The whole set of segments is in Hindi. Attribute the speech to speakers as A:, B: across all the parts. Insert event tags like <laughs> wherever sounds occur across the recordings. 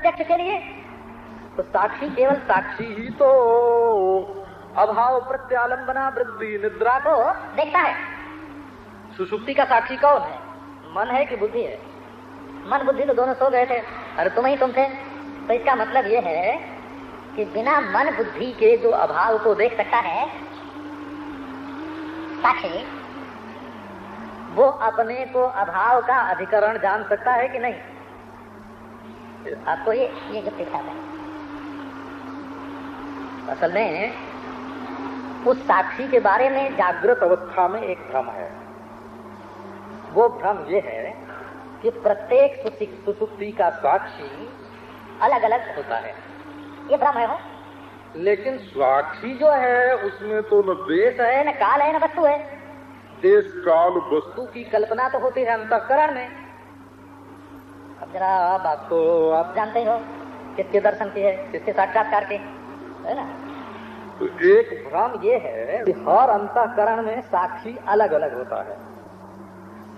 A: प्रत्यक्ष के लिए? तो साक्षी केवल साक्षी ही तो। अभाव प्रत्यालंबना वृद्धि निद्रा को। देखता है। सुसुप्ति का साक्षी कौन है? मन है कि बुद्धि है? मन बुद्धि तो दोनों सो गए थे अरे तुम ही तुम थे। तो इसका मतलब ये है कि बिना मन बुद्धि के जो अभाव को देख सकता है साक्षी वो अपने को अभाव का अधिकरण जान सकता है कि नहीं? आपको ये ये जो दिखाता है। असल में उस साक्षी के बारे में जागृत अवस्था में एक भ्रम है। वो भ्रम ये है कि प्रत्येक सुसुप्ति का साक्षी अलग अलग होता है। ये भ्रम है वो।
B: लेकिन साक्षी जो है उसमें तो न देश
A: है। न काल है न वस्तु है।
B: देश काल वस्तु
A: की कल्पना तो होती है अंतकरण में। अब जरा आप आपको आप जानते हो किसके दर्शन की है किसके साक्षात्कार के है ना?
B: तो एक भ्रम ये है कि हर अंतकरण में साक्षी अलग अलग होता है।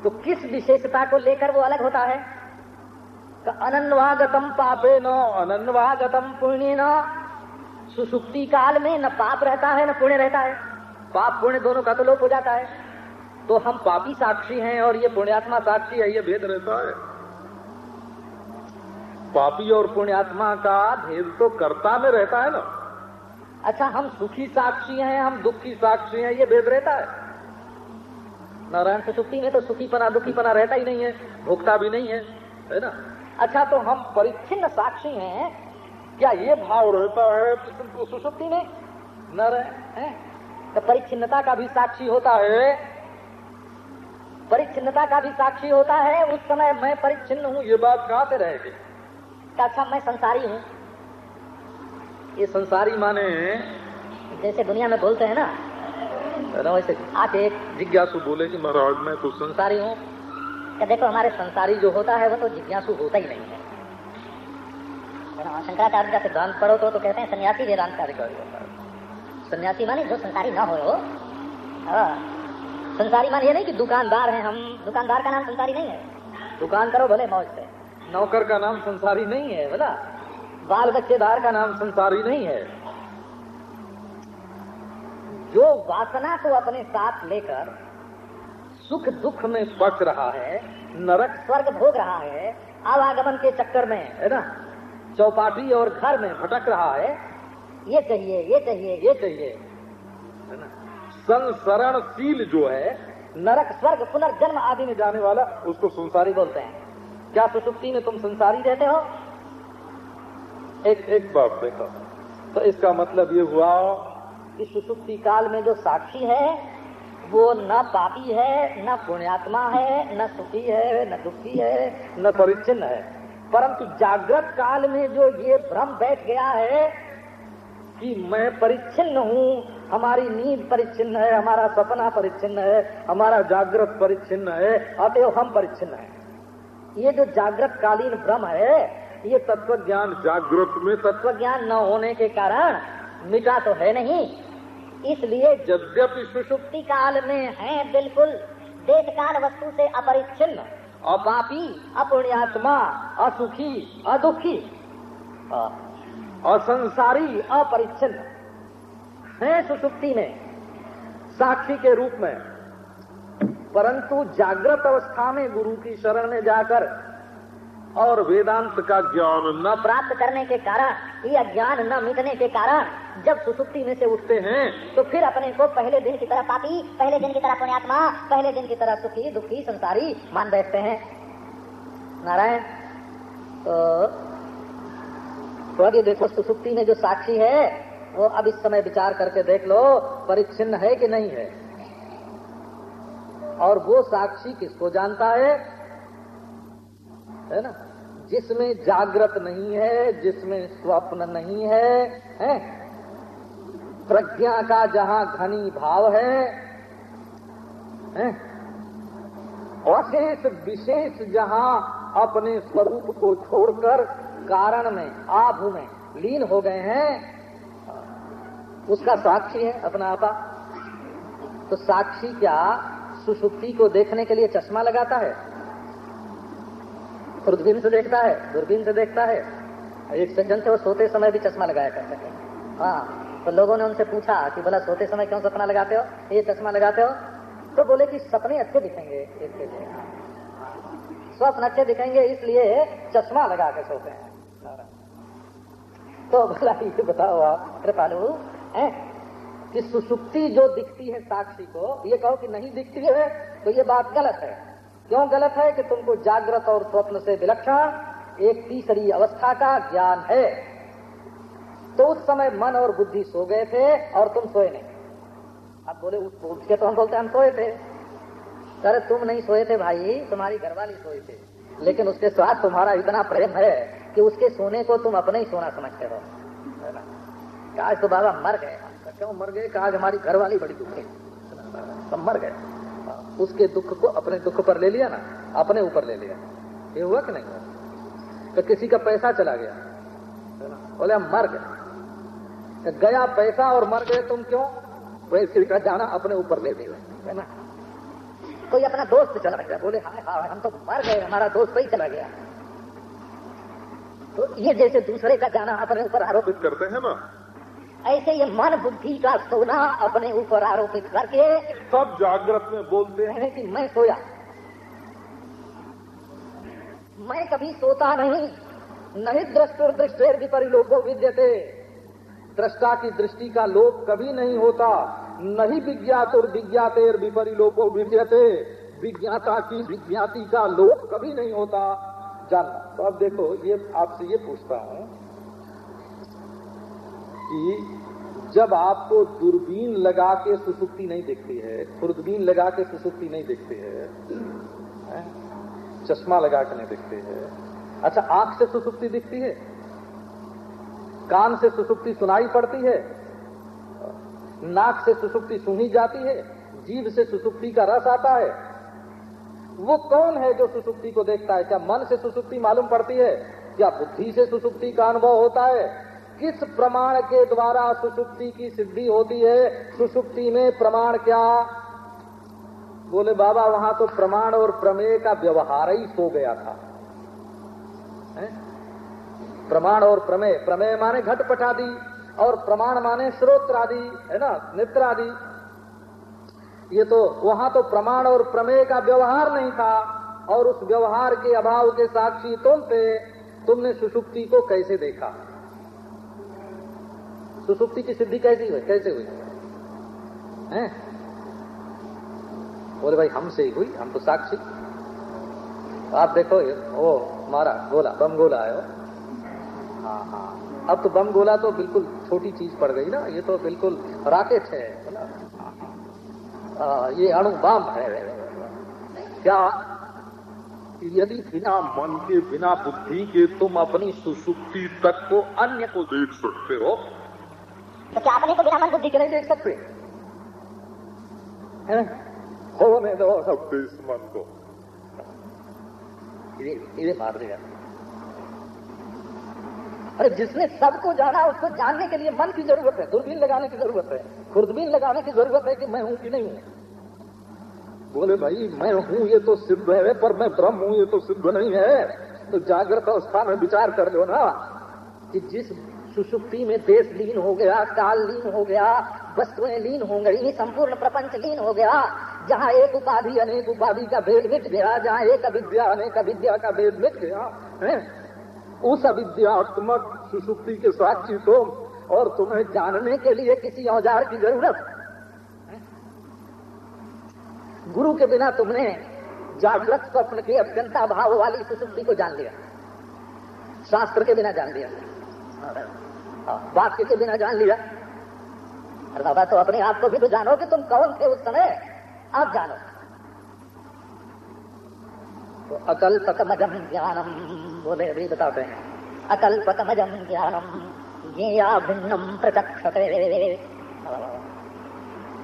A: तो किस विशेषता को लेकर वो अलग होता है? अनन्वागतम पापे न अनन्वागतम पुण्य न सुसुप्ति काल में न पाप रहता है, न पुण्य रहता है। पाप, पुण्य दोनों का तो लोप हो जाता है। तो हम पापी साक्षी हैं और ये पुण्यात्मा साक्षी है, ये भेद रहता है।
B: पापी और पुण्यात्मा का भेद तो कर्ता में रहता है ना।
A: अच्छा हम सुखी साक्षी हैं, हम दुखी साक्षी हैं, ये भेद रहता है। नारायण सुसुप्ति में तो सुखी पना दुखी पना रहता ही नहीं है भोगता भी नहीं है है ना? अच्छा तो हम परिच्छिन्न साक्षी हैं, क्या ये भाव रहता है सुसुप्ति में? न रहे तो परिच्छिन्नता का भी साक्षी होता है। परिच्छिन्नता का भी साक्षी होता है, उस समय मैं परिच्छिन्न हूँ, ये बात कहाँ पे रहेगी? अच्छा मैं संसारी हूँ। ये संसारी माने जैसे दुनिया में बोलते हैं ना वैसे? आके एक जिज्ञासु बोले कि महाराज मैं तो संसारी हूँ। देखो हमारे संसारी जो होता है वो तो जिज्ञासु होता ही नहीं है। शंकराचार्य का सिद्धांत पढ़ो तो, तो कहते हैं सन्यासी वेदांत का होता है। सन्यासी माने जो संसारी ना हो। हाँ। संसारी माने ये नहीं कि दुकानदार है हम। दुकानदार का नाम संसारी नहीं है। दुकान करो भले मौज से। नौकर का नाम संसारी नहीं है बोला बाल बच्चेदार का नाम संसारी नहीं है। जो वासना को अपने साथ लेकर सुख दुख में पक रहा है, नरक स्वर्ग भोग रहा है, आवागमन के चक्कर में, है ना? चौपाटी और घर में भटक रहा है, ये चाहिए ये चाहिए ये चाहिए संसरणशील जो है, नरक स्वर्ग पुनर्जन्म आदि में जाने वाला उसको संसारी बोलते हैं। क्या सुसुप्ति में तुम संसारी रहते हो? एक एक बात देखो। तो इसका मतलब ये हुआ कि सुसुप्ति काल में जो साक्षी है वो न पापी है न पुण्यात्मा है न सुखी है न दुखी है न परिच्छिन्न है। परंतु जागृत काल में जो ये भ्रम बैठ गया है कि मैं परिच्छिन्न हूँ हमारी नींद परिच्छिन्न है हमारा सपना परिच्छिन्न है हमारा जागृत परिच्छिन्न है अतएव हम परिच्छिन्न है। ये जो जागृत कालीन भ्रम है ये तत्व ज्ञान जागृत में तत्व ज्ञान न होने के कारण मिटा तो है नहीं। इसलिए यद्यपि सुषुप्ति काल में है बिल्कुल देश काल वस्तु से अपरिच्छिन्न अपापी अपुण्यात्मा असुखी अदुखी असंसारी अपरिच्छिन्न है सुसुप्ति में साक्षी के रूप में। परंतु जागृत अवस्था में गुरु की शरण में जाकर और वेदांत का ज्ञान न प्राप्त करने के कारण या ज्ञान न मिटने के कारण जब सुसुप्ति में से उठते हैं तो फिर अपने को पहले दिन की तरह पापी पहले दिन की तरह पुण्यात्मा पहले दिन की तरह सुखी दुखी संसारी मान बैठते हैं। नारायण तो, तो अभी देखो सुसुप्ति में जो साक्षी है वो अब इस समय विचार करके देख लो परिच्छिन्न है कि नहीं है। और वो साक्षी किसको जानता है? है ना? जिसमें जागृत नहीं है, जिसमें स्वप्न नहीं है है? प्रज्ञा का जहाँ घनी भाव है? अशेष विशेष जहाँ अपने स्वरूप को छोड़कर कारण में आभु में लीन हो गए हैं, उसका साक्षी है अपना आपा। तो साक्षी क्या? सुसुप्ति को देखने के लिए चश्मा लगाता है दूरबीन से देखता है दूरबीन से देखता है एक सज्जन थे वो सोते समय भी चश्मा लगाया करते थे हाँ तो लोगों ने उनसे पूछा कि बोला, सोते समय क्यों सपना लगाते हो? ये चश्मा लगाते हो? तो बोले कि सपने अच्छे दिखेंगे इसके लिए। स्वप्न अच्छे दिखेंगे, इसलिए चश्मा लगा के सोते हैं। तो बोला, ये बताओ आप, कृपालु कि सुसुप्ति जो दिखती है साक्षी को, ये कहो कि नहीं दिखती है तो ये बात गलत है। क्यों गलत है कि तुमको जागृत और स्वप्न से विलक्षण एक तीसरी अवस्था का ज्ञान है? तो उस समय मन और बुद्धि सो गए थे और तुम सोए नहीं। अब बोले उठ के तो हम बोलते हम सोए थे। अरे तुम नहीं सोए थे भाई, तुम्हारी घरवाली सोए थे। लेकिन उसके साथ तुम्हारा इतना प्रेम है कि उसके सोने को तुम अपने ही सोना समझते हो। आज तो बाबा मर गए। क्यों मर गए? आज हमारी घरवाली बड़ी दुखी तो मर गए। उसके दुख को अपने दुख पर ले लिया ना, अपने ऊपर ले लिया। ये हुआ कि नहीं तो किसी का पैसा चला गया। बोले, हम मर गए। तो गया पैसा और मर गए तुम क्यों? पैसे का जाना अपने ऊपर ले लिया है ना? कोई अपना दोस्त चला गया। बोले, हाय हाय, हम तो मर गए, हमारा दोस्त ही चला गया। तो ये जैसे दूसरे का जाना अपने ऊपर आरोपित
B: करते हैं ना।
A: ऐसे ये मन बुद्धि का सोना अपने ऊपर आरोपित करके
B: सब जागृत में बोलते हैं।
A: कि मैं सोया। मैं कभी सोता नहीं। नहीं दृष्टुर दृष्टेर विपरी लोगो विद्यते। दृष्टा की दृष्टि का लोप कभी नहीं होता। नहीं विज्ञातुर विज्ञातेर विपरी लोगो विद्यते। विज्ञाता की विज्ञाति का लोप कभी नहीं होता। जानना तो अब देखो ये आपसे ये पूछता हूँ। कि जब आपको दूरबीन लगा के सुसुप्ति नहीं दिखती है, खुर्दबीन लगा के सुसुप्ति नहीं दिखती है? चश्मा लगा के नहीं दिखती है। अच्छा आँख से सुसुप्ति दिखती है? कान से सुसुप्ति सुनाई पड़ती है? नाक से सुसुप्ति सुनी जाती है? जीव से सुसुप्ति का रस आता है? वो कौन है जो सुसुप्ति को देखता है? क्या मन से सुसुप्ति मालूम पड़ती है? क्या बुद्धि से सुसुप्ति का अनुभव होता है? किस प्रमाण के द्वारा सुसुप्ति की सिद्धि होती है? सुसुप्ति में प्रमाण क्या? बोले, बाबा, वहाँ तो प्रमाण और प्रमेय का व्यवहार ही सो गया था। है? प्रमाण और प्रमेय। प्रमेय माने घट आदि और प्रमाण माने स्रोत्र आदि है ना? नित्र आदि ये तो वहाँ तो प्रमाण और प्रमेय का व्यवहार नहीं था और उस व्यवहार के अभाव के साक्षी तुम थे। तुमने सुसुप्ति को कैसे देखा? सुसुप्ति की सिद्धि कैसी हुई? कैसे हुई? हैं? बोले, भाई, हमसे ही हुई, हम तो साक्षी। आप देखो ओ मारा गोला, बम गोला आयो हाँ हाँ। अब तो बम गोला तो बिल्कुल छोटी चीज़ पड़ गई ना, ये तो बिल्कुल राकेट है ना? ये अणु बम है। क्या? यदि बिना मन के, बिना बुद्धि के तुम अपनी सुसुप्ति तक को अन्य को देख सकते हो तो क्या अपने को बिना मन बुद्धि के नहीं देख सकते? होने दो सकते इस मन को? इधे मार देगा अरे जिसने सबको जाना उसको जानने के लिए मन की ज़रूरत है दूरबीन लगाने की ज़रूरत है खुर्दबीन लगाने की ज़रूरत है कि मैं हूँ कि नहीं हूँ? बोले भाई मैं हूँ ये तो सिद्ध है पर मैं ब्रह्म हूँ ये तो सिद्ध नहीं है। तो जागृत अवस्था में विचार कर लो ना कि जिस सुसुप्ति में देश लीन हो गया, काल लीन हो गया, वस्तुएँ लीन हो गई, संपूर्ण प्रपंच लीन हो गया। जहाँ एक उपाधि, अनेक उपाधि का भेद मिट गया, जहाँ एक अविद्या, अनेक अविद्या का भेद मिट गया, है? उस अविद्यात्मक सुसुप्ति के साक्षी तुम और तुम्हें जानने के लिए किसी औज़ार की ज़रूरत। गुरु के बिना तुमने जागृत स्वप्न के अत्यंता भाव वाली सुसुप्ति को जान लिया। शास्त्र के बिना जान लिया। वाक्य के बिना जान लिया। अरे बाबा तो अपने आप को भी तो जानो कि तुम कौन थे उस समय। आप जानो। तो अकल अकल्पतमजम ज्ञानम बोले अभी बताते हैं। अकल अकल्पतमजम ज्ञानम ये या भिन्नम प्रत्यक्षते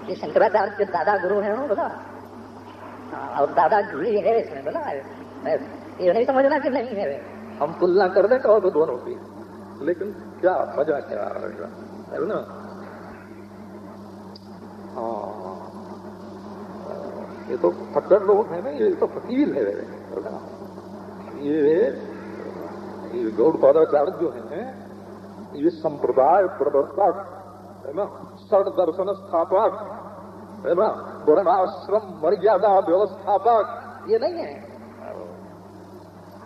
A: ये शंकराचार्य के दादा गुरु हैं बोला। हाँ, और दादा जुड़ी है इसमें बोला। ये नहीं समझना कि नहीं है। हम तुलना कर दें तो दोनों की लेकिन क्या मज़ा क्या है ना? हाँ। ये तो फक्कर लोग हैं ना ये तो फकीर है ये
B: ये गौड़पादाचार्य जो है ये संप्रदाय प्रवर्तक, है ना? सड़ दर्शन स्थापक, है ना? वर्णाश्रम, मर्यादा व्यवस्थापक,
A: ये नहीं है।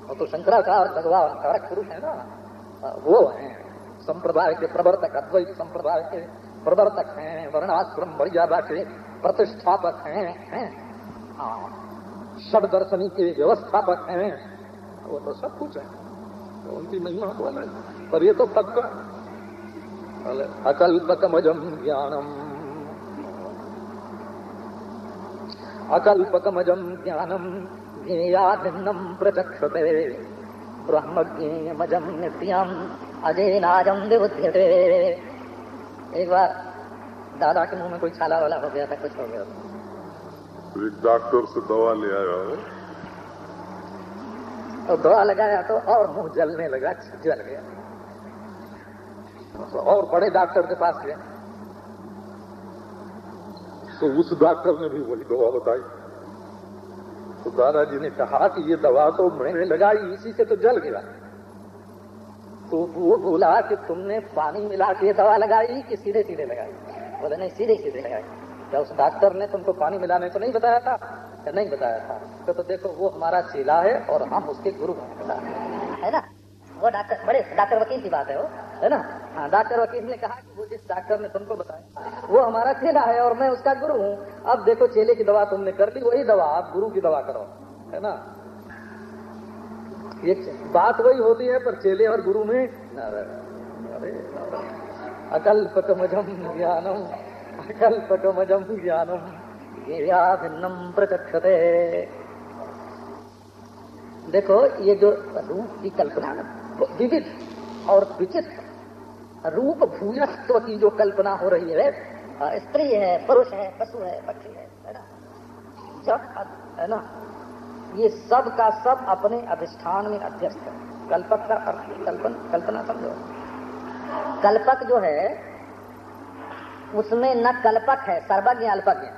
A: वो तो शंकराचार्य, भगवान कारक पुरुष है ना? वो है संप्रदाय के प्रवर्तक, अद्वैत संप्रदाय के प्रवर्तक हैं वर्णाश्रम मर्यादा के प्रतिष्ठापक, हैं? हैं षड दर्शनी के व्यवस्थापक हैं
B: वो तो सब कुछ है। तो उनकी महिमा तो अलग पर ये तो पक्का
A: अकल्पकमजम ज्ञानम। अकल्पकमजम ज्ञानम ज्ञेयाभिन्नम प्रचक्षते। ब्रह्मज्ञेयमजम नित्यम अजेनाजम विबुध्यते। एक बार दादा के मुँह में कोई छाला वाला हो गया था कुछ हो गया
B: तो एक डॉक्टर से दवा ले आया है।
A: और दवा लगाया तो और मुँह जलने लगा जल गया। तो और बड़े डॉक्टर के पास गए।
B: तो उस डॉक्टर ने भी वही दवा बताई। तो दादाजी ने कहा कि ये दवा तो मैंने लगाई इसी से तो जल गया।
A: तो वो बोला कि तुमने पानी मिला के दवा लगाई कि सीधे सीधे लगाई? बोले नहीं सीधे सीधे लगाई। क्या उस डॉक्टर ने तुमको पानी मिलाने को नहीं बताया था? या नहीं बताया था? तो, तो देखो वो हमारा चेला है और हम उसके गुरु है ना? वो डॉक्टर बड़े डॉक्टर वकील की बात है वो। है ना? हाँ डॉक्टर वकील ने कहा कि वो जिस डॉक्टर ने तुमको बताया, वो हमारा चेला है और मैं उसका गुरु हूँ। अब देखो, चेले की दवा तुमने कर ली वही दवा, आप गुरु की दवा करो है ना? ये बात वही होती है, पर चेले और गुरु में अकल्पकमजम ज्ञानम अकल्पकमजम ज्ञानम भिन्नम प्रचक्षते। देखो, ये जो रूप की कल्पना विविध और विचित्र रूप भूयत्व की जो कल्पना हो रही है स्त्री है, पुरुष है, पशु है, पक्षी है है ना? ये सब का सब अपने अधिष्ठान में अध्यस्त है। कल्पक का अर्थ कल्पन, कल्पना समझो। कल्पक जो है, उसमें न कल्पक है, सर्वज्ञ अल्पज्ञ।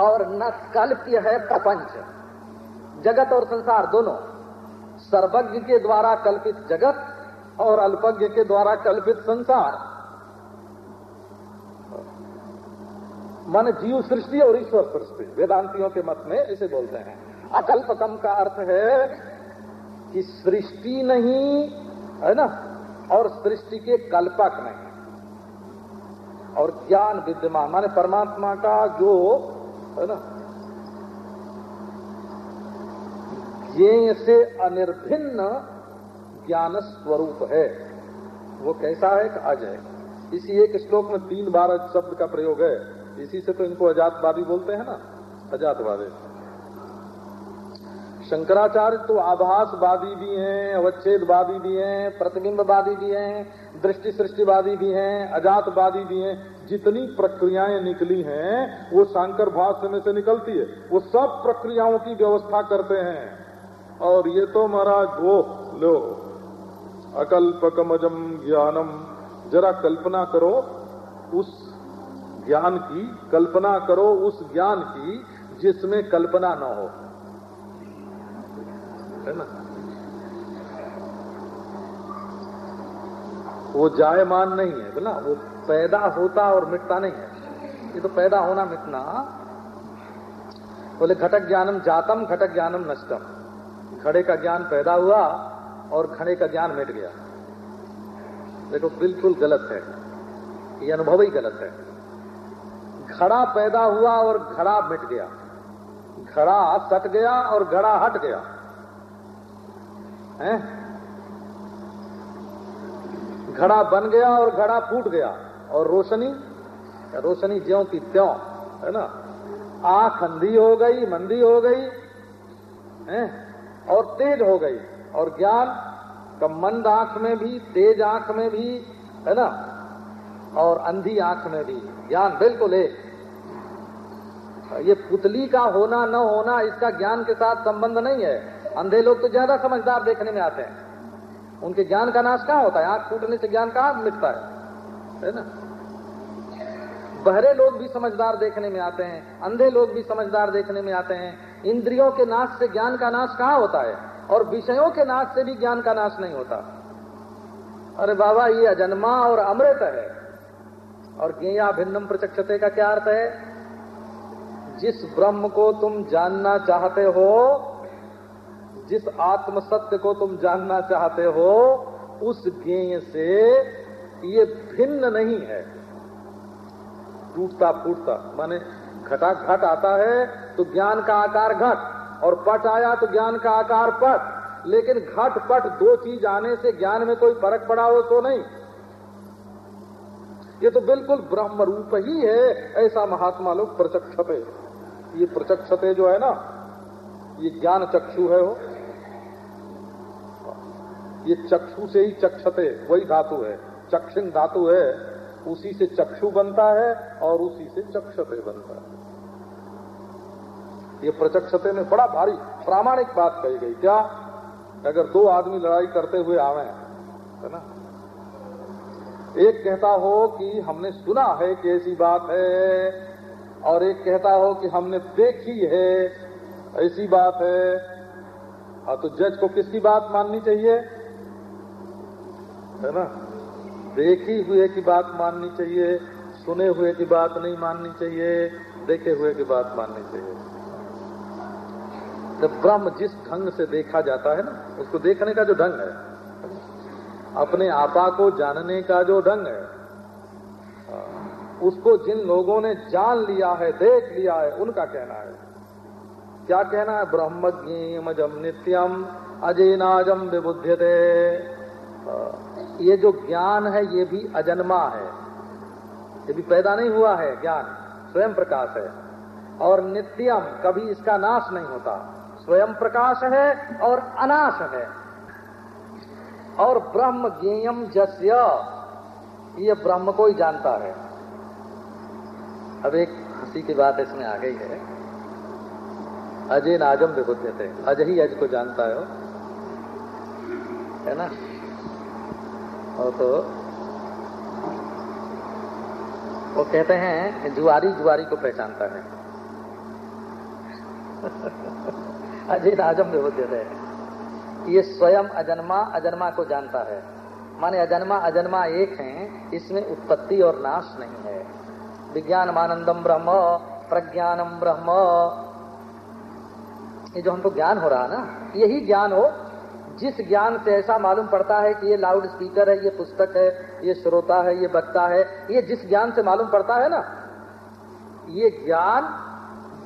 A: और न कल्प्य है प्रपंच। जगत और संसार दोनों, सर्वज्ञ के द्वारा कल्पित जगत और अल्पज्ञ के द्वारा कल्पित संसार। मन जीव सृष्टि और ईश्वर सृष्टि, वेदांतियों के मत में इसे बोलते हैं। अकल्पकम का अर्थ है कि सृष्टि नहीं, है ना? और सृष्टि के कल्पक नहीं। और ज्ञान विद्यमान, माने परमात्मा का जो, है ना? ये से अनिर्भिन्न ज्ञान स्वरूप है। वो कैसा है कि अजय? इसी एक श्लोक में तीन बार शब्द का प्रयोग है। इसी से तो इनको अजातवादी बोलते हैं ना? अजातवादी। शंकराचार्य तो आभासवादी भी हैं, अवच्छेदवादी भी हैं, प्रतिबिंबवादी भी हैं दृष्टि सृष्टिवादी भी हैं, अजातवादी भी हैं। जितनी प्रक्रियाएँ निकली हैं, वो शंकर भाष्य में से निकलती है। वो सब प्रक्रियाओं की व्यवस्था करते हैं। और ये तो महाराज वो लो। अकल्पकमजम ज्ञानम जरा कल्पना करो, उस ज्ञान की, कल्पना करो उस ज्ञान की, जिसमें कल्पना न हो। है ना? वो जायमान नहीं है, बोला, वो पैदा होता और मिटता नहीं है। ये तो पैदा होना मिटना। बोले, घटक ज्ञानम जातम, घटक ज्ञानम नष्टम। घड़े का ज्ञान पैदा हुआ और घड़े का ज्ञान मिट गया। देखो, बिल्कुल गलत है। ये अनुभव ही गलत है। घड़ा पैदा हुआ और घड़ा मिट गया। घड़ा सट गया और घड़ा हट गया। है? घड़ा बन गया और घड़ा फूट गया। और रोशनी? रोशनी ज्यो की त्यों, है ना? आँख अंधी हो गई, मंदी हो गई, है? और तेज हो गई। और ज्ञान का मंद आँख में भी, तेज आँख में भी, है ना? और अंधी आँख में भी। ज्ञान बिल्कुल एक। ये पुतली का होना, न होना, इसका ज्ञान के साथ संबंध नहीं है। अंधे लोग तो ज़्यादा समझदार देखने में आते हैं। उनके ज्ञान का नाश कहाँ होता है? आँख फूटने से ज्ञान कहाँ मिटता है? है ना? बहरे लोग भी समझदार देखने में आते हैं, अंधे लोग भी समझदार देखने में आते हैं। इंद्रियों के नाश से ज्ञान का नाश कहाँ होता है? और विषयों के नाश से भी ज्ञान का नाश नहीं होता। अरे बाबा, ये अजन्मा और अमृत है। और ज्ञा भिन्नम प्रचक्षते का क्या अर्थ है? जिस ब्रह्म को तुम जानना चाहते हो, जिस आत्म सत्य को तुम जानना चाहते हो, उस ज्ञेय से ये भिन्न नहीं है। टूटता फूटता माने घटा घट आता है तो ज्ञान का आकार घट। और पट आया तो ज्ञान का आकार पट, लेकिन घट पट दो चीज़ आने से ज्ञान में कोई फ़र्क पड़ा हो तो नहीं। ये तो बिल्कुल ब्रह्म रूप ही है, ऐसा महात्मा लोग प्रचक्षते ये प्रचक्षते जो है ना, ये ज्ञान चक्षु है वो। ये चक्षु से ही चक्षते वही धातु है। चक्षिण धातु है, उसी से चक्षु बनता है और उसी से चक्षते बनता है। ये प्रचक्षते में बड़ा भारी प्रामाणिक बात कही गई, क्या? अगर दो आदमी लड़ाई करते हुए आवे है ना? एक कहता हो कि हमने सुना है कि ऐसी बात है, और एक कहता हो कि हमने देखी है, ऐसी बात है। हाँ तो जज को किसकी बात माननी चाहिए? है ना? देखी हुए की बात माननी चाहिए, सुने हुए की बात नहीं माननी चाहिए, देखे हुए की बात माननी चाहिए। तो ब्रह्म जिस ढंग से देखा जाता है ना, उसको देखने का जो ढंग है, अपने आपा को जानने का जो ढंग है, उसको जिन लोगों ने जान लिया है, देख लिया है, उनका कहना है। क्या कहना है? ब्रह्म ज्ञेयमजम नित्यम अजेनाजम विबुध्यते। ये जो ज्ञान है, ये भी अजन्मा है। ये भी पैदा नहीं हुआ है, ज्ञान, स्वयं प्रकाश है। और नित्यम कभी इसका नाश नहीं होता। स्वयं प्रकाश है और अनाश है। और ब्रह्म ज्ञेयम जस्य, ये ब्रह्म को ही जानता है। अब एक हँसी की बात इसमें आ गई है। अजय नाजम विबुद्ध थे अज ही अज को जानता है है ना? और तो वो कहते हैं, जुआरी जुआरी को पहचानता है। <laughs> अजय नाजम विबुद्ध थे। ये स्वयं अजन्मा अजन्मा को जानता है। माने अजन्मा अजन्मा एक है, इसमें उत्पत्ति और नाश नहीं है। विज्ञान आनंदम ब्रह्म, प्रज्ञानम ब्रह्म। ये जो हमको ज्ञान हो रहा ना, यही ज्ञान हो, जिस ज्ञान से ऐसा मालूम पड़ता है कि ये लाउड स्पीकर है, ये पुस्तक है, ये श्रोता है, ये बच्चा है, ये जिस ज्ञान से मालूम पड़ता है ना, ये ज्ञान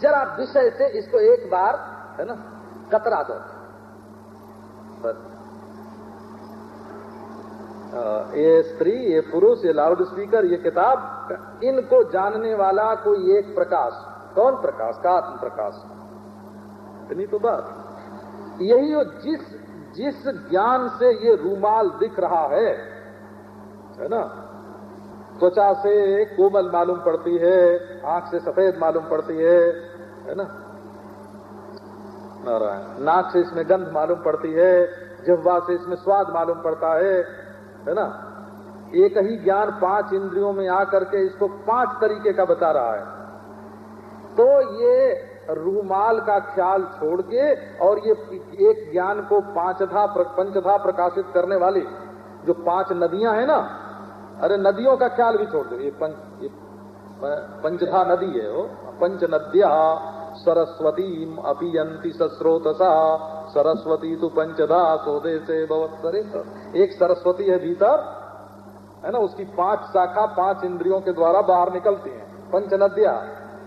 A: जरा विषय से इसको एक बार है ना? कतरा दो। ये स्त्री, ये पुरुष, ये लाउड स्पीकर ये किताब, इनको जानने वाला कोई एक प्रकाश। कौन प्रकाश? का आत्म प्रकाश। इतनी तो बात। यही हो जिस जिस ज्ञान से ये रूमाल दिख रहा है है ना? त्वचा से कोमल मालूम पड़ती है, आँख से सफ़ेद मालूम पड़ती है है ना? नाक से इसमें गंध मालूम पड़ती है जिह्वा से इसमें स्वाद मालूम पड़ता है है ना? एक ही ज्ञान पाँच इंद्रियों में आकर के इसको पाँच तरीके का बता रहा है। तो ये रूमाल का ख्याल छोड़ के और ये एक ज्ञान को पांचधा पंचधा प्रकाशित करने वाली जो पाँच नदियाँ हैं ना, अरे नदियों का ख्याल भी छोड़ दो। ये पंच, ये पंचधा नदी है वो। पंच नद्या सरस्वती अपियंती सस्रोतसा। सरस्वती तो पंचधा सोदे से बवत्सरे एक सरस्वती है भीतर, है ना? उसकी पाँच शाखा, पाँच इंद्रियों के द्वारा बाहर निकलती हैं। पंच नदिया,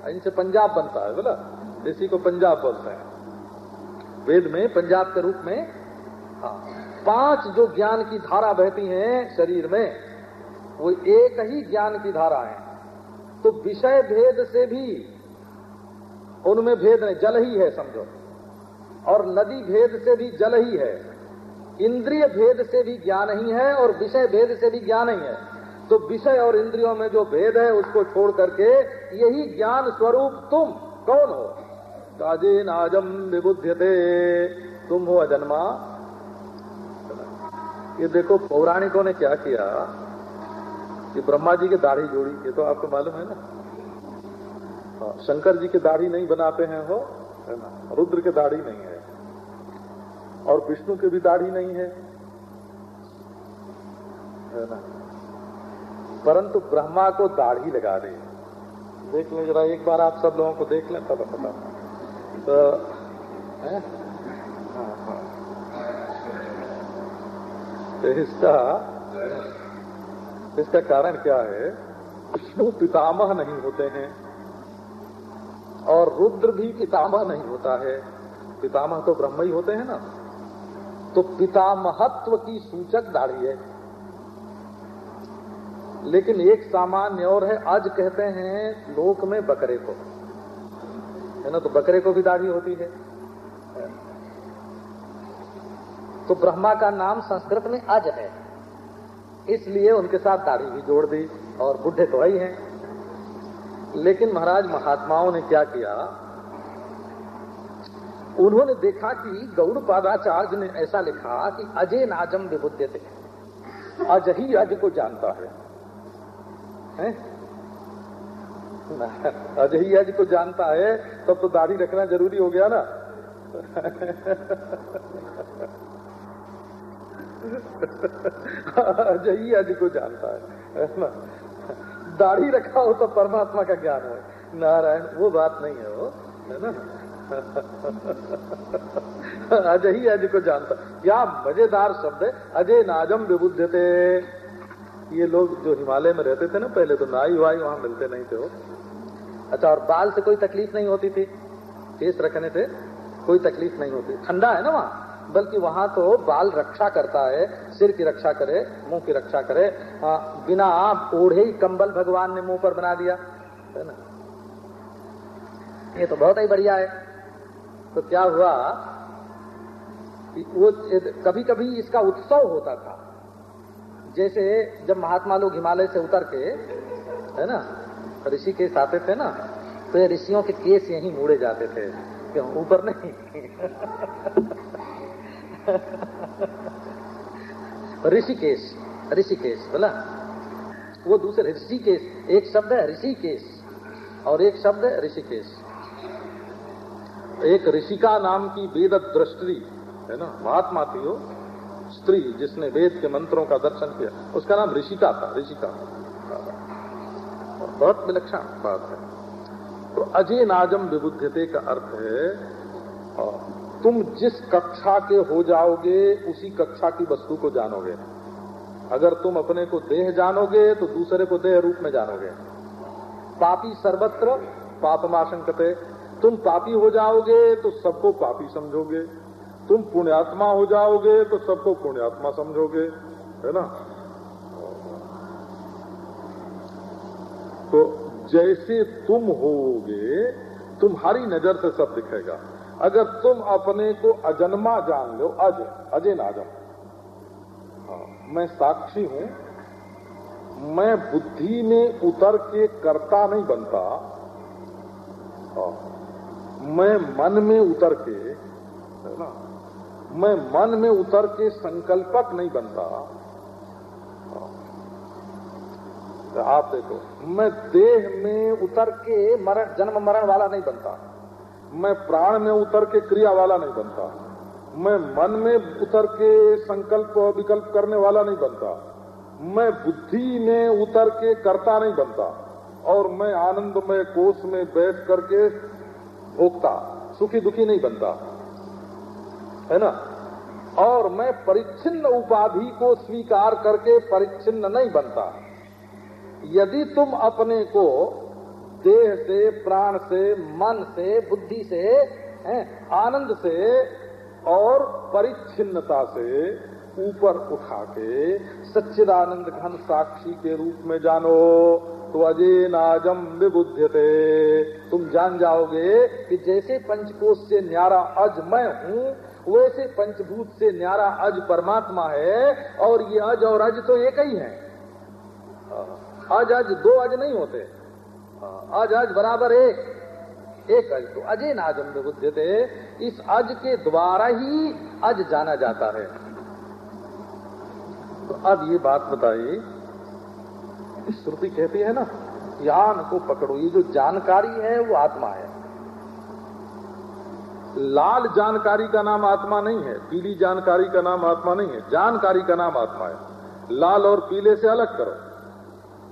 A: इनसे पंजाब बनता है, बोला? इसी को पंजाब बोलते हैं। वेद में, पंजाब के रूप में हाँ पाँच जो ज्ञान की धारा बहती हैं शरीर में, वो एक ही ज्ञान की धारा है। तो विषय भेद से भी उनमें भेद नहीं, जल ही है, समझो। और नदी भेद से भी जल ही है, इंद्रिय भेद से भी ज्ञान ही है, और विषय भेद से भी ज्ञान ही है। तो विषय और इंद्रियों में जो भेद है, उसको छोड़ करके यही ज्ञान स्वरूप तुम कौन हो? काजे नाजम विबुध्यते, तुम हो अजन्मा। ये देखो, पौराणिकों ने क्या किया? कि ब्रह्मा जी की दाढ़ी जोड़ी, ये तो आपको मालूम है ना? शंकर जी की दाढ़ी नहीं बनाते हैं हो है ना? रुद्र की दाढ़ी नहीं है। और विष्णु की भी दाढ़ी नहीं है। है ना? परंतु ब्रह्मा को दाढ़ी लगा दी। देख लें जरा एक बार आप सब लोगों को देख लें तब पता तो है? हाँ, हाँ। तो इसका इसका कारण क्या है? विष्णु पितामह नहीं होते हैं। रुद्र भी पितामह नहीं होता है। पितामह तो ब्रह्म ही होते हैं ना। तो पितामहत्व की सूचक दाढ़ी है। लेकिन एक सामान्य और है आज कहते हैं लोक में बकरे को। है ना तो बकरे को भी दाढ़ी होती है। तो ब्रह्मा का नाम संस्कृत में अज है। इसलिए उनके साथ दाढ़ी भी जोड़ दी और बुढ़े तो ही हैं। लेकिन महाराज महात्माओं ने क्या किया? उन्होंने देखा कि गौड़ पादाचार्य ने ऐसा लिखा कि अजय नाजम विबुद्ध थे। अज ही अज को जानता है, है? <laughs> अज ही अज को जानता है तब तो दाढ़ी रखना ज़रूरी हो गया ना। अज ही अज को जानता है। दाढ़ी रखा हो तो परमात्मा का ज्ञान हो। नारायण, वो बात नहीं है वो, है ना? अज ही अज को जानता। क्या मज़ेदार शब्द है, अजय नाजम विबुद्धते। ये लोग जो हिमालय में रहते थे ना, पहले तो नाई वाई वहाँ मिलते नहीं थे वो। अच्छा और बाल से कोई तकलीफ़ नहीं होती थी? केस रखने से कोई तकलीफ़ नहीं होती। ठंडा है ना वहाँ? बल्कि वहाँ तो बाल रक्षा करता है सिर की रक्षा करे मुँह की रक्षा करे। आ, बिना ओढ़े ही कंबल भगवान ने मुँह पर बना दिया है ना? ये तो बहुत ही बढ़िया है। तो क्या हुआ कि वो कभी कभी इसका उत्सव होता था। जैसे जब महात्मा लोग हिमालय से उतर के है ना ऋषि केस आते थे ना तो ये ऋषियों के केस यहीं मुड़े जाते थे क्यों ऊपर नहीं। <laughs> ऋषिकेश ऋषिकेश, बोला। वो दूसरे, ऋषिकेश, एक शब्द है ऋषिकेश, और एक शब्द है ऋषिकेश। एक ऋषिका नाम की वेद दृष्टि, है ना? महात्मा थी वो, स्त्री जिसने वेद के मंत्रों का दर्शन किया। उसका नाम ऋषिका था, ऋषिका। बहुत विलक्षण बात है। तो अजय नाजम विबुद्धते का अर्थ है तुम जिस कक्षा के हो जाओगे, उसी कक्षा की वस्तु को जानोगे। अगर तुम अपने को देह जानोगे तो दूसरे को देह रूप में जानोगे। पापी सर्वत्र पापमाशंकते तुम पापी हो जाओगे तो सबको पापी समझोगे। तुम पुण्यात्मा हो जाओगे तो सबको पुण्यात्मा समझोगे। है ना? तो जैसे तुम होगे, तुम्हारी नज़र से सब दिखेगा। अगर तुम अपने को अजन्मा जान लो अज अजय नाजम हाँ मैं साक्षी हूँ। मैं बुद्धि में उतर के करता नहीं बनता। हाँ, मैं मन में उतर के है ना? मैं मन में उतर के संकल्पक नहीं बनता। आप देखो मैं देह में उतर के मरण जन्म मरण वाला नहीं बनता। मैं प्राण में उतर के क्रिया वाला नहीं बनता। मैं मन में उतर के संकल्प विकल्प करने वाला नहीं बनता। मैं बुद्धि में उतर के करता नहीं बनता और मैं आनंदमय कोष में बैठ करके भोगता, सुखी दुखी नहीं बनता। है ना? और मैं परिच्छिन्न उपाधि को स्वीकार करके परिच्छिन्न नहीं बनता। यदि तुम अपने को देह से, प्राण से, मन से, बुद्धि से आनंद से और परिच्छिन्नता से ऊपर उठा के सच्चिदानंद घन साक्षी के रूप में जानो। तो अजय नाजम विबुद्धते तुम जान जाओगे कि जैसे पंचकोश से न्यारा अज मैं हूँ, वैसे पंचभूत से न्यारा अज परमात्मा है और ये अज और अज तो एक ही है। अज अज, दो अज नहीं होते। अज अज बराबर एक। एक अज तो अजय नाजम विबुद्ध थे इस अज के द्वारा ही अज जाना जाता है। तो अब ये बात बताइए, इस श्रुति कहती है ना, ज्ञान को पकड़ो। ये जो जानकारी है, वो आत्मा है। लाल जानकारी का नाम आत्मा नहीं है, पीली जानकारी का नाम आत्मा नहीं है। जानकारी का नाम आत्मा है। लाल और पीले से अलग करो।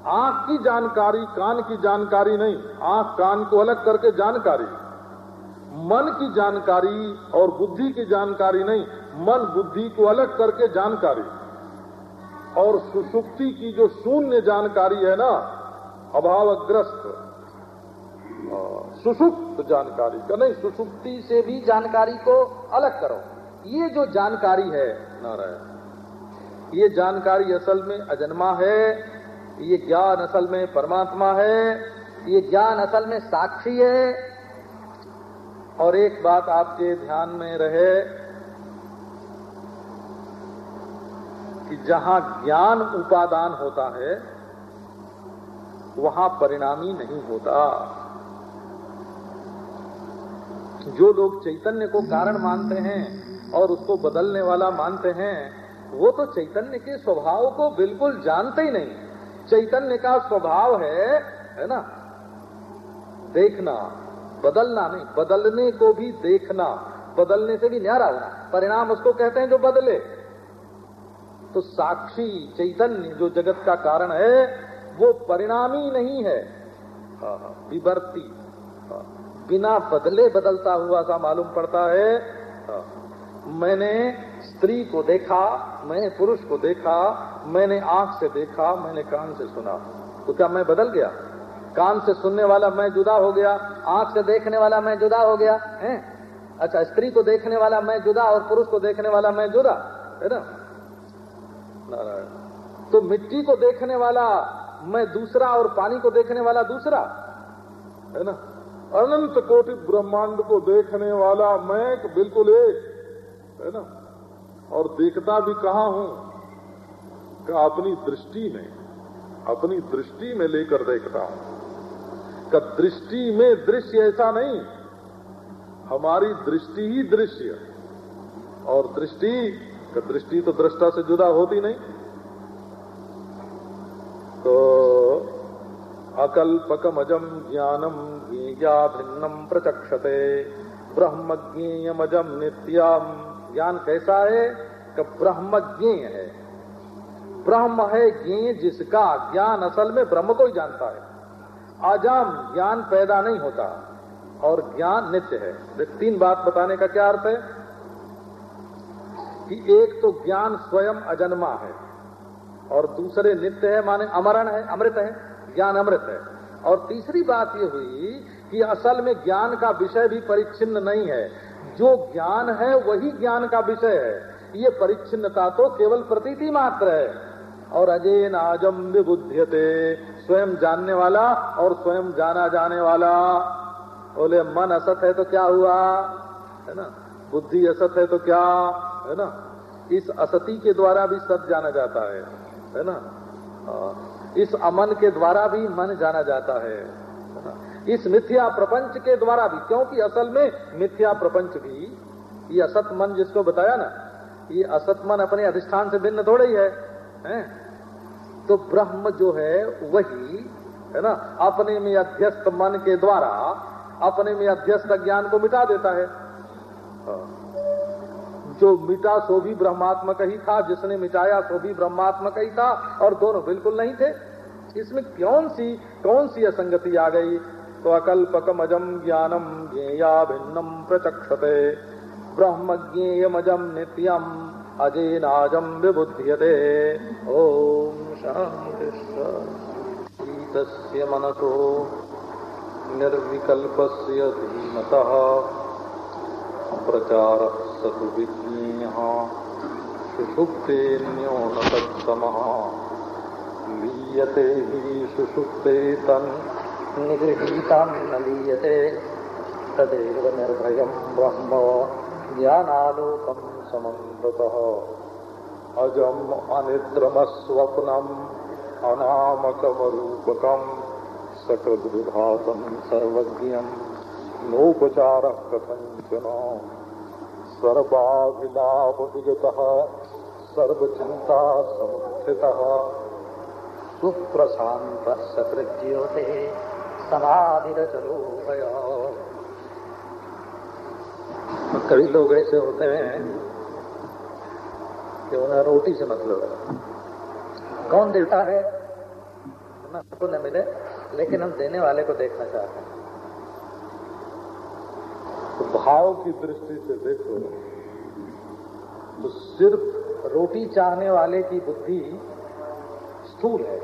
A: आँख की जानकारी, कान की जानकारी नहीं, आँख कान को अलग करके जानकारी। मन की जानकारी और बुद्धि की जानकारी नहीं, मन बुद्धि को अलग करके जानकारी। और सुसुप्ति की जो शून्य जानकारी है ना, अभावग्रस्त सुसुप्त जानकारी का नहीं, सुसुप्ति से भी जानकारी को अलग करो। ये जो जानकारी है, नारायण, ये जानकारी असल में अजन्मा है। ये ज्ञान असल में परमात्मा है, ये ज्ञान असल में साक्षी है। और एक बात आपके ध्यान में रहे कि जहाँ ज्ञान उपादान होता है, वहाँ परिणामी नहीं होता। जो लोग चैतन्य को कारण मानते हैं और उसको बदलने वाला मानते हैं, वो तो चैतन्य के स्वभाव को बिल्कुल जानते ही नहीं। चैतन्य का स्वभाव है है ना? देखना बदलना नहीं बदलने को भी देखना बदलने से भी न्यारा होना। परिणाम उसको कहते हैं जो बदले। तो साक्षी चैतन्य जो जगत का कारण है वो परिणामी नहीं है। हाँ, हाँ, विवर्ती। हाँ, बिना बदले बदलता हुआ सा मालूम पड़ता है। मैंने स्त्री को देखा, मैंने पुरुष को देखा, मैंने आँख से देखा, मैंने कान से सुना। तो क्या मैं बदल गया? कान से सुनने वाला मैं जुदा हो गया, आँख से देखने वाला मैं जुदा हो गया, है? अच्छा स्त्री को देखने वाला मैं जुदा और पुरुष को देखने वाला मैं जुदा, है ना? नारायण। तो मिट्टी को देखने वाला मैं दूसरा और पानी को देखने वाला दूसरा, है ना? अनंत कोटि ब्रह्मांड को देखने वाला मैं बिल्कुल एक, है ना? और देखता भी कहा हूँ का अपनी दृष्टि में, अपनी दृष्टि में लेकर देखता हूँ। का दृष्टि में दृश्य ऐसा नहीं, हमारी दृष्टि ही दृश्य। और दृष्टि, का दृष्टि तो दृष्टा से जुदा होती नहीं। तो अकल्पकमजम ज्ञानम ज्ञेया भिन्नम प्रचक्षते ब्रह्म ज्ञेयमजम नित्यम। ज्ञान कैसा है कि ब्रह्म ज्ञेय है। ब्रह्म है ज्ञेय जिसका ज्ञान असल में ब्रह्म को ही जानता है। अजम ज्ञान पैदा नहीं होता और ज्ञान नित्य है। तीन बात बताने का क्या अर्थ है? कि एक तो ज्ञान स्वयं अजन्मा है और दूसरे नित्य है, माने अमरण है, अमृत है, ज्ञान अमृत है। और तीसरी बात यह हुई कि असल में ज्ञान का विषय भी परिच्छिन्न नहीं है। जो ज्ञान है वही ज्ञान का विषय है। ये परिच्छिन्नता तो केवल प्रतीति मात्र है। और अजय नाजम विबुध्यते, स्वयं जानने वाला और स्वयं जाना जाने वाला। बोले, मन असत है तो क्या हुआ? है ना? बुद्धि असत है तो क्या? है ना? इस असती के द्वारा भी सत जाना जाता है। है ना? इस अमन के द्वारा भी मन जाना जाता है। इस मिथ्या प्रपंच के द्वारा भी क्योंकि असल में मिथ्या प्रपंच भी ये असत मन जिसको बताया ना ये असत मन अपने अधिष्ठान से भिन्न थोड़ा ही है, है? तो ब्रह्म जो है वही है ना अपने में अध्यस्त मन के द्वारा अपने में अध्यस्त ज्ञान को मिटा देता है हाँ। जो मिटा सो भी ब्रह्मात्मक ही था जिसने मिटाया सो भी ब्रह्मात्मक ही था और दोनों बिल्कुल नहीं थे इसमें कौन सी कौन सी असंगति आ गई तो अकल्पकमजम ज्ञानम ज्ञेया भिन्नम प्रचक्षते। ब्रह्म ज्ञेयमजम नित्यम अजेनाजम विबुध्यते। ओम शांति मनसो निर्विकल्पस्य धीमतः। प्रचार सतु विज्ञेय। सुषुप्तेन्यो न तत्समः लीयते ही सुषुप्ते तन् निगृहीतां न लीयते तदेव निर्भयं ब्रह्म ज्ञानालोकं समन्वतः। अजम् अनिद्रमस्वप्नम् अनामकमरूपकम् सकलविभातं सर्वज्ञम् नोपचारः कथञ्चन सर्वाभिलाभविगतः सर्वचिन्ता समाधिरचलोभय कभी लोग ऐसे होते हैं कि उन्हें रोटी से मतलब है।
C: कौन देता है?
A: को न मिले, लेकिन हम देने वाले को देखना चाहते हैं। तो भाव की दृष्टि से देखो तो सिर्फ़ रोटी चाहने वाले की बुद्धि स्थूल है।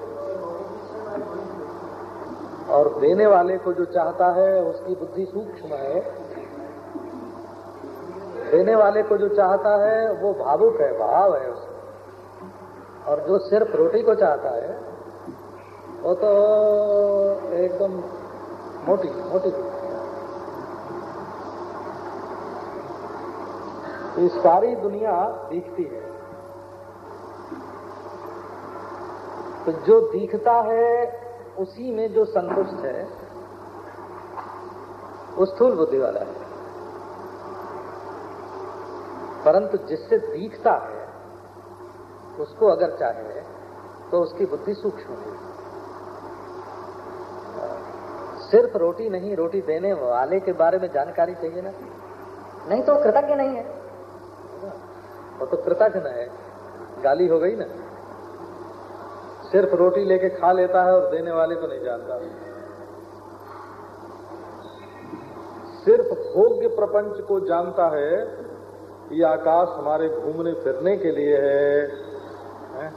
A: और देने वाले को जो चाहता है, उसकी बुद्धि सूक्ष्म है। देने वाले को जो चाहता है, वो भावुक है, भाव है उसको और जो सिर्फ़ रोटी को चाहता है, वो तो एकदम मोटी मोटी ये सारी दुनिया दिखती है। तो जो दिखता है उसी में जो संतुष्ट है, वो स्थूल बुद्धि वाला है। परंतु जिससे दिखता है, उसको अगर चाहे तो उसकी बुद्धि सूक्ष्म है। सिर्फ़ रोटी नहीं, रोटी देने वाले के बारे में जानकारी चाहिए ना?
C: नहीं तो कृतज्ञ नहीं है।
A: वो तो कृतज्ञ है। गाली हो गई ना? सिर्फ़ रोटी लेके खा लेता है और देने वाले को नहीं जानता। सिर्फ़ भोग्य प्रपंच को जानता है ये आकाश हमारे घूमने फिरने के लिए है?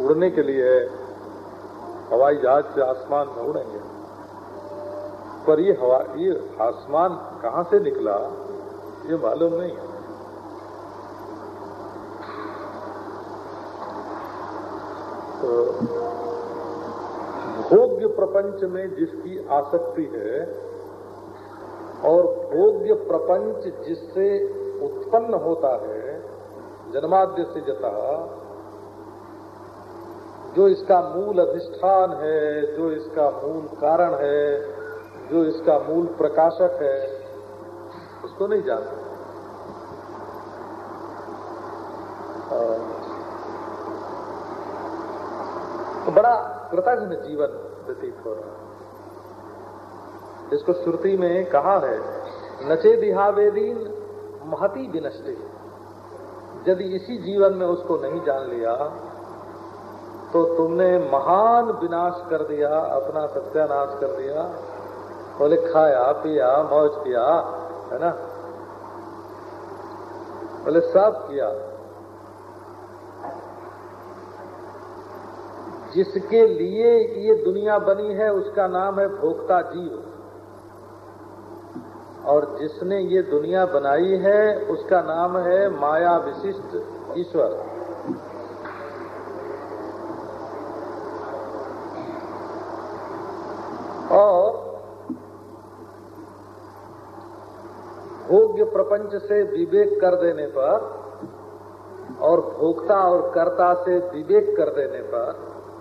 A: उड़ने के लिए है। हवाई जहाज़ से आसमान में उड़ेंगे। पर ये हवा, ये आसमान कहाँ से निकला, ये मालूम नहीं है। भोग्य प्रपंच में जिसकी आसक्ति है और भोग्य प्रपंच जिससे उत्पन्न होता है, जन्माद्य से जता, जो इसका मूल अधिष्ठान है, जो इसका मूल कारण है, जो इसका मूल प्रकाशक है, उसको नहीं जानते। तो बड़ा कृतज्ञ जीवन व्यतीत हो रहा है। इसको श्रुति में कहा है, नचे दिहावेदीन, महती विनष्टि। यदि इसी जीवन में उसको नहीं जान लिया तो तुमने महान विनाश कर दिया, अपना सत्यानाश कर दिया। बोले, खाया, पिया, मौज किया, है ना? बोले, सब किया। जिसके लिए ये दुनिया बनी है, उसका नाम है भोक्ता जीव। और जिसने ये दुनिया बनाई है, उसका नाम है माया विशिष्ट ईश्वर। और भोग्य प्रपंच से विवेक कर देने पर और भोक्ता और कर्ता से विवेक कर देने पर